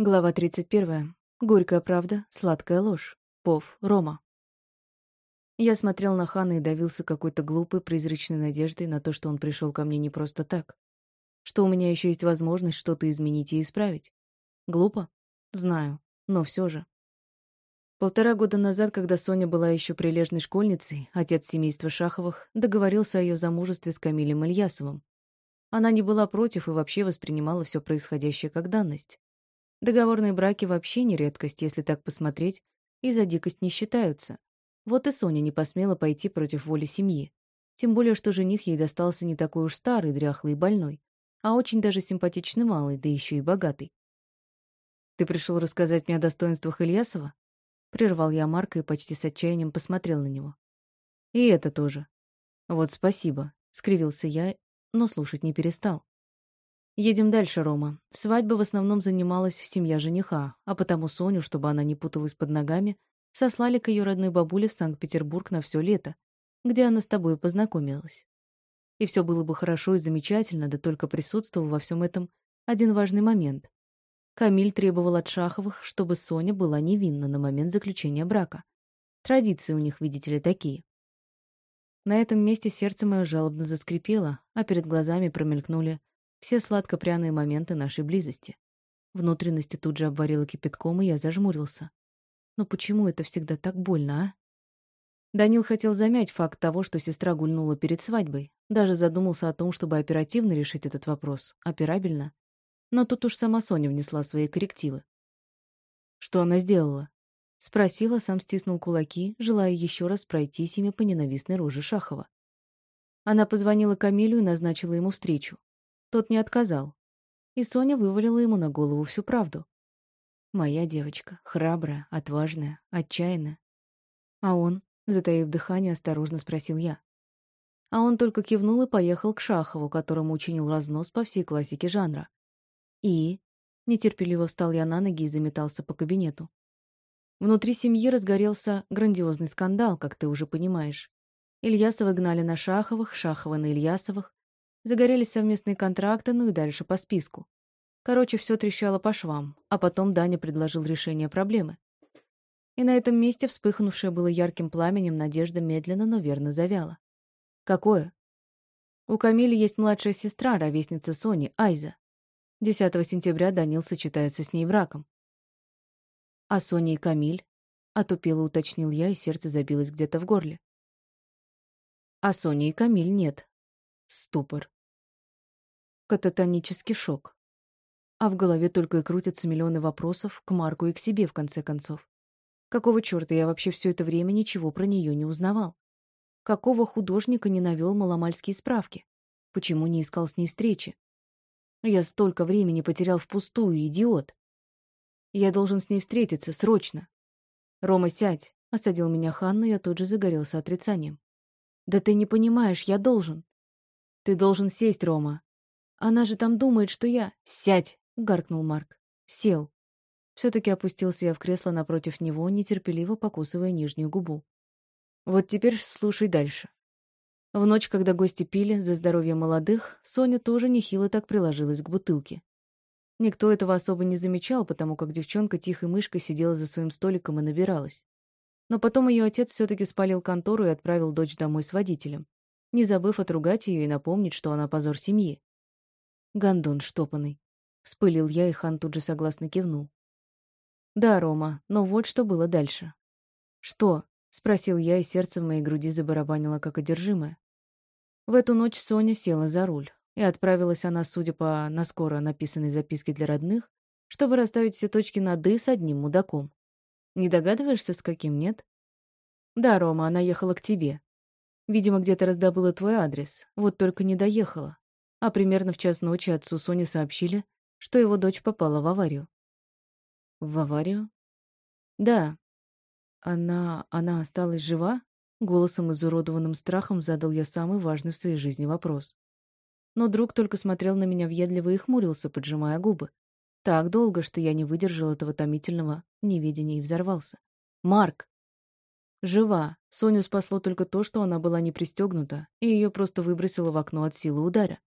Глава 31. Горькая правда, сладкая ложь. Пов, Рома. Я смотрел на Хана и давился какой-то глупой, призрачной надеждой на то, что он пришел ко мне не просто так. Что у меня еще есть возможность что-то изменить и исправить. Глупо? Знаю, но все же. Полтора года назад, когда Соня была еще прилежной школьницей, отец семейства Шаховых договорился о ее замужестве с Камилем Ильясовым. Она не была против и вообще воспринимала все происходящее как данность. Договорные браки вообще не редкость, если так посмотреть, и за дикость не считаются. Вот и Соня не посмела пойти против воли семьи. Тем более, что жених ей достался не такой уж старый, дряхлый и больной, а очень даже симпатичный малый, да еще и богатый. «Ты пришел рассказать мне о достоинствах Ильясова?» Прервал я Марка и почти с отчаянием посмотрел на него. «И это тоже. Вот спасибо», — скривился я, но слушать не перестал. Едем дальше, Рома. Свадьба в основном занималась семья жениха, а потому Соню, чтобы она не путалась под ногами, сослали к ее родной бабуле в Санкт-Петербург на все лето, где она с тобой познакомилась. И все было бы хорошо и замечательно, да только присутствовал во всем этом один важный момент. Камиль требовал от Шаховых, чтобы Соня была невинна на момент заключения брака. Традиции у них, видите ли, такие. На этом месте сердце мое жалобно заскрипело, а перед глазами промелькнули все сладко-пряные моменты нашей близости. Внутренности тут же обварило кипятком, и я зажмурился. Но почему это всегда так больно, а? Данил хотел замять факт того, что сестра гульнула перед свадьбой. Даже задумался о том, чтобы оперативно решить этот вопрос. Операбельно. Но тут уж сама Соня внесла свои коррективы. Что она сделала? Спросила, сам стиснул кулаки, желая еще раз пройтись ими по ненавистной роже Шахова. Она позвонила Камилю и назначила ему встречу. Тот не отказал. И Соня вывалила ему на голову всю правду. Моя девочка, храбрая, отважная, отчаянная. А он, затаив дыхание, осторожно спросил я. А он только кивнул и поехал к Шахову, которому учинил разнос по всей классике жанра. И... Нетерпеливо встал я на ноги и заметался по кабинету. Внутри семьи разгорелся грандиозный скандал, как ты уже понимаешь. Ильясова гнали на Шаховых, Шахова на Ильясовых, Загорелись совместные контракты, ну и дальше по списку. Короче, все трещало по швам, а потом Даня предложил решение проблемы. И на этом месте вспыхнувшее было ярким пламенем надежда медленно, но верно завяла. Какое? У Камили есть младшая сестра, ровесница Сони, Айза. 10 сентября Данил сочетается с ней браком. А Соня и Камиль? Отупело уточнил я, и сердце забилось где-то в горле. А Соня и Камиль нет. Ступор кататонический шок. А в голове только и крутятся миллионы вопросов к Марку и к себе, в конце концов. Какого черта я вообще все это время ничего про нее не узнавал? Какого художника не навел маломальские справки? Почему не искал с ней встречи? Я столько времени потерял впустую, идиот. Я должен с ней встретиться, срочно. Рома, сядь, — осадил меня Хан, но я тут же загорелся отрицанием. Да ты не понимаешь, я должен. Ты должен сесть, Рома, она же там думает, что я... Сядь! гаркнул Марк. Сел. Все-таки опустился я в кресло напротив него, нетерпеливо покусывая нижнюю губу. Вот теперь слушай дальше. В ночь, когда гости пили за здоровье молодых, Соня тоже нехило так приложилась к бутылке. Никто этого особо не замечал, потому как девчонка тихой мышкой сидела за своим столиком и набиралась. Но потом ее отец все-таки спалил контору и отправил дочь домой с водителем, не забыв отругать ее и напомнить, что она позор семьи. Гондон штопанный. Вспылил я, и хан тут же согласно кивнул. Да, Рома, но вот что было дальше. Что? Спросил я, и сердце в моей груди забарабанило как одержимое. В эту ночь Соня села за руль, и отправилась она, судя по наскоро написанной записке для родных, чтобы расставить все точки над «и» с одним мудаком. Не догадываешься, с каким нет? Да, Рома, она ехала к тебе. Видимо, где-то раздобыла твой адрес, вот только не доехала а примерно в час ночи отцу Сони сообщили, что его дочь попала в аварию. В аварию? Да. Она... она осталась жива? Голосом, изуродованным страхом, задал я самый важный в своей жизни вопрос. Но друг только смотрел на меня въедливо и хмурился, поджимая губы. Так долго, что я не выдержал этого томительного неведения и взорвался. «Марк!» «Жива. Соню спасло только то, что она была не пристегнута, и ее просто выбросило в окно от силы удара.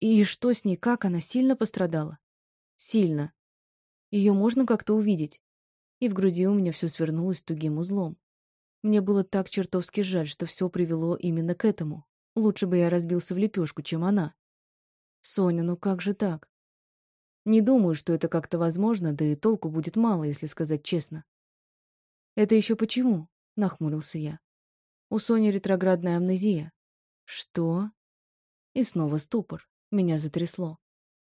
И что с ней, как она, сильно пострадала? Сильно. Ее можно как-то увидеть? И в груди у меня все свернулось тугим узлом. Мне было так чертовски жаль, что все привело именно к этому. Лучше бы я разбился в лепешку, чем она. Соня, ну как же так? Не думаю, что это как-то возможно, да и толку будет мало, если сказать честно. Это еще почему? Нахмурился я. У Сони ретроградная амнезия. Что? И снова ступор. Меня затрясло.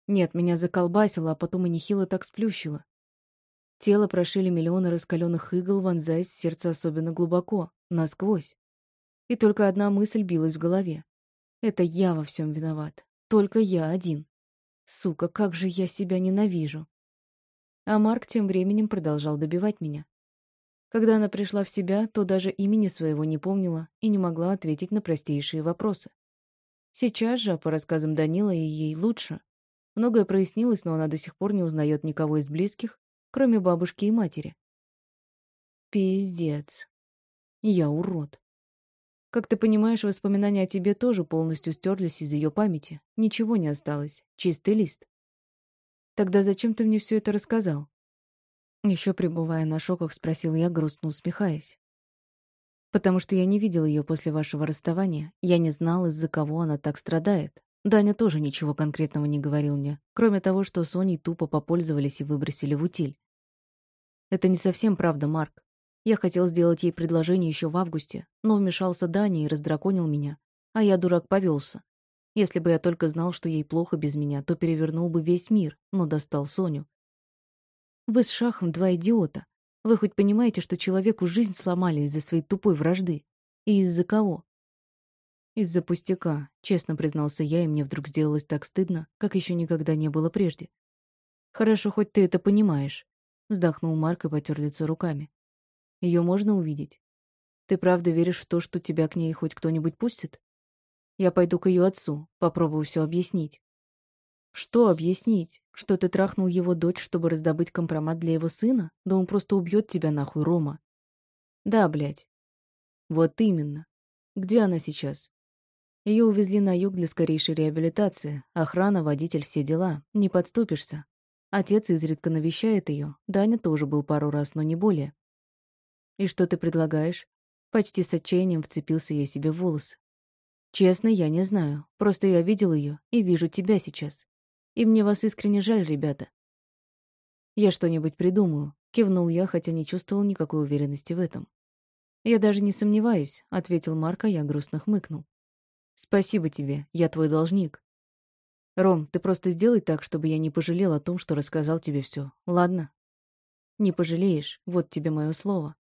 Нет, меня заколбасило, а потом и нехило так сплющило. Тело прошили миллионы раскаленных игл, вонзаясь в сердце особенно глубоко, насквозь. И только одна мысль билась в голове. Это я во всем виноват. Только я один. Сука, как же я себя ненавижу. А Марк тем временем продолжал добивать меня. Когда она пришла в себя, то даже имени своего не помнила и не могла ответить на простейшие вопросы. Сейчас же, по рассказам Данила, ей лучше. Многое прояснилось, но она до сих пор не узнает никого из близких, кроме бабушки и матери. Пиздец. Я урод. Как ты понимаешь, воспоминания о тебе тоже полностью стерлись из ее памяти. Ничего не осталось. Чистый лист. Тогда зачем ты мне все это рассказал? Еще пребывая на шоках, спросил я, грустно усмехаясь. Потому что я не видел ее после вашего расставания. Я не знал, из-за кого она так страдает. Даня тоже ничего конкретного не говорил мне, кроме того, что Соней тупо попользовались и выбросили в утиль. Это не совсем правда, Марк. Я хотел сделать ей предложение еще в августе, но вмешался Даня и раздраконил меня. А я, дурак, повелся. Если бы я только знал, что ей плохо без меня, то перевернул бы весь мир, но достал Соню. Вы с Шахом два идиота. Вы хоть понимаете, что человеку жизнь сломали из-за своей тупой вражды? И из-за кого? Из-за пустяка, честно признался я, и мне вдруг сделалось так стыдно, как еще никогда не было прежде. Хорошо, хоть ты это понимаешь. Вздохнул Марк и потер лицо руками. Ее можно увидеть? Ты правда веришь в то, что тебя к ней хоть кто-нибудь пустит? Я пойду к ее отцу, попробую все объяснить. Что объяснить? Что ты трахнул его дочь, чтобы раздобыть компромат для его сына? Да он просто убьет тебя нахуй, Рома. Да, блядь. Вот именно. Где она сейчас? Ее увезли на юг для скорейшей реабилитации. Охрана, водитель, все дела. Не подступишься. Отец изредка навещает ее. Даня тоже был пару раз, но не более. «И что ты предлагаешь?» Почти с отчаянием вцепился я себе в волосы. «Честно, я не знаю. Просто я видел ее и вижу тебя сейчас. И мне вас искренне жаль, ребята». «Я что-нибудь придумаю», — кивнул я, хотя не чувствовал никакой уверенности в этом. «Я даже не сомневаюсь», — ответил Марк, а я грустно хмыкнул. «Спасибо тебе, я твой должник». «Ром, ты просто сделай так, чтобы я не пожалел о том, что рассказал тебе все, ладно?» «Не пожалеешь, вот тебе мое слово».